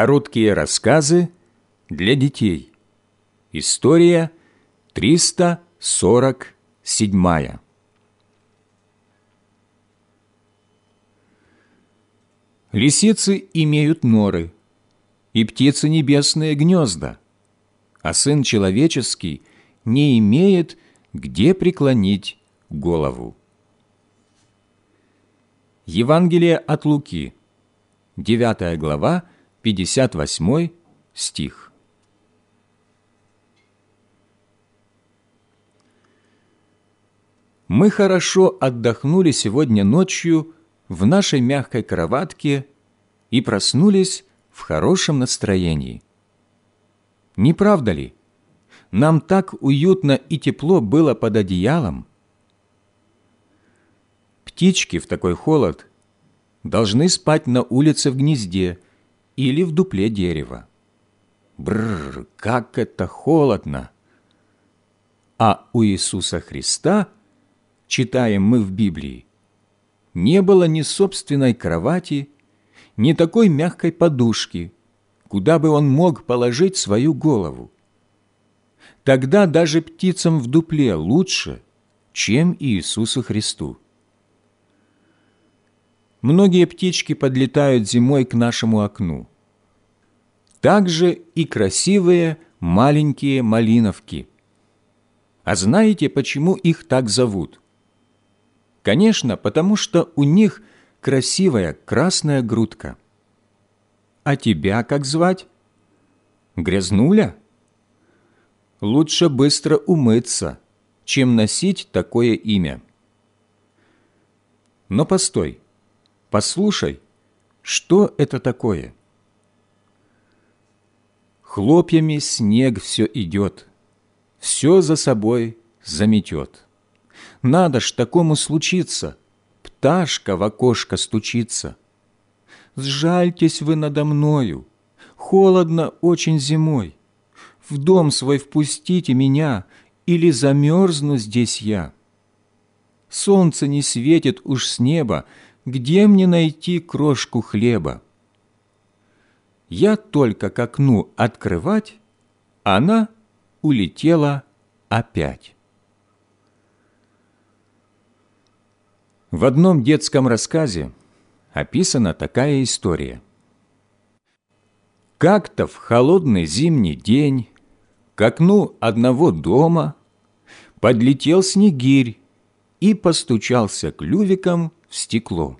Короткие рассказы для детей. История 347. Лисицы имеют норы, и птицы небесные гнезда, а Сын Человеческий не имеет где преклонить голову. Евангелие от Луки, 9 глава, 58 стих. Мы хорошо отдохнули сегодня ночью в нашей мягкой кроватке и проснулись в хорошем настроении. Не правда ли? Нам так уютно и тепло было под одеялом. Птички в такой холод должны спать на улице в гнезде или в дупле дерева. Бррр, как это холодно! А у Иисуса Христа, читаем мы в Библии, не было ни собственной кровати, ни такой мягкой подушки, куда бы он мог положить свою голову. Тогда даже птицам в дупле лучше, чем Иисусу Христу. Многие птички подлетают зимой к нашему окну. Также и красивые маленькие малиновки. А знаете, почему их так зовут? Конечно, потому что у них красивая красная грудка. А тебя как звать? Грязнуля? Лучше быстро умыться, чем носить такое имя. Но постой, послушай, что это такое? Хлопьями снег все идет, все за собой заметет. Надо ж такому случиться, пташка в окошко стучится. Сжальтесь вы надо мною, холодно очень зимой. В дом свой впустите меня, или замерзну здесь я. Солнце не светит уж с неба, где мне найти крошку хлеба? Я только к окну открывать, она улетела опять. В одном детском рассказе описана такая история. Как-то в холодный зимний день к окну одного дома подлетел снегирь и постучался клювиком в стекло.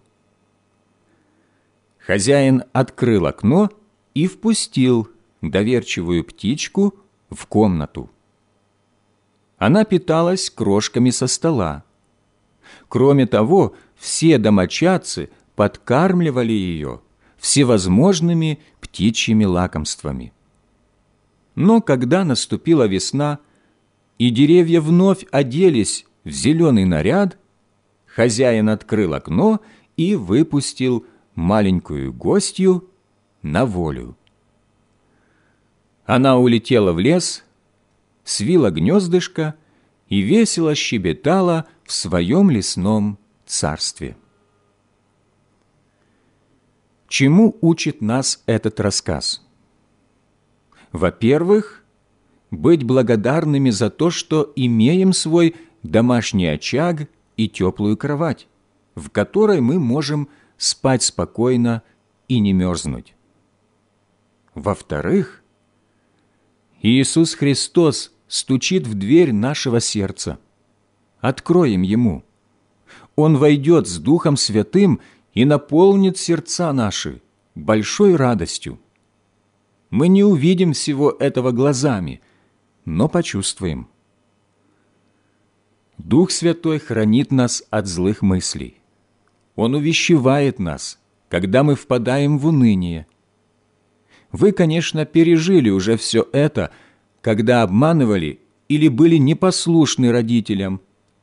Хозяин открыл окно и впустил доверчивую птичку в комнату. Она питалась крошками со стола, Кроме того, все домочадцы подкармливали ее всевозможными птичьими лакомствами. Но когда наступила весна, и деревья вновь оделись в зеленый наряд, хозяин открыл окно и выпустил маленькую гостью на волю. Она улетела в лес, свила гнездышко и весело щебетала в своем лесном царстве. Чему учит нас этот рассказ? Во-первых, быть благодарными за то, что имеем свой домашний очаг и теплую кровать, в которой мы можем спать спокойно и не мерзнуть. Во-вторых, Иисус Христос стучит в дверь нашего сердца. Откроем Ему. Он войдет с Духом Святым и наполнит сердца наши большой радостью. Мы не увидим всего этого глазами, но почувствуем. Дух Святой хранит нас от злых мыслей. Он увещевает нас, когда мы впадаем в уныние. Вы, конечно, пережили уже все это – когда обманывали или были непослушны родителям,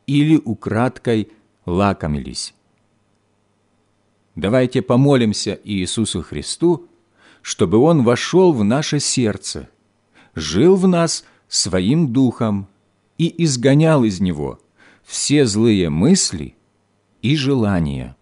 или украдкой лакомились. Давайте помолимся Иисусу Христу, чтобы Он вошел в наше сердце, жил в нас Своим Духом и изгонял из него все злые мысли и желания.